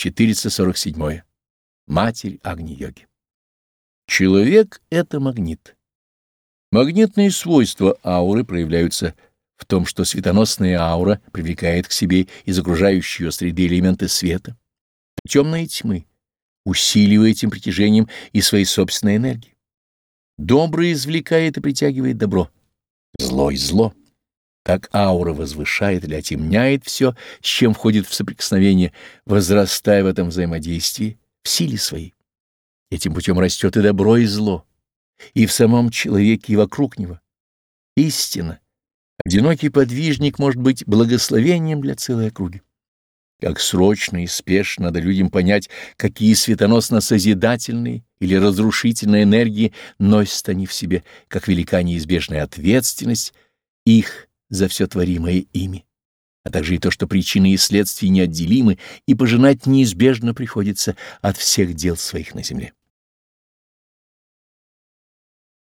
447. Матерь Агни-йоги. Человек — это магнит. Магнитные свойства ауры проявляются в том, что светоносная аура привлекает к себе из окружающей ее среды элементы света, темной тьмы, усиливая этим притяжением и своей собственной энергии. Доброе извлекает и притягивает добро, злой — зло. Так аура возвышает или отемняет все, с чем входит в соприкосновение, возрастая в этом взаимодействии в силе своей. Этим путем растет и добро, и зло, и в самом человеке, и вокруг него. Истина. Одинокий подвижник может быть благословением для целой округи. Как срочно и спешно надо людям понять, какие светоносно-созидательные или разрушительные энергии носят они в себе, как велика неизбежная ответственность их за все творимое ими, а также и то, что причины и следствия неотделимы, и пожинать неизбежно приходится от всех дел своих на земле.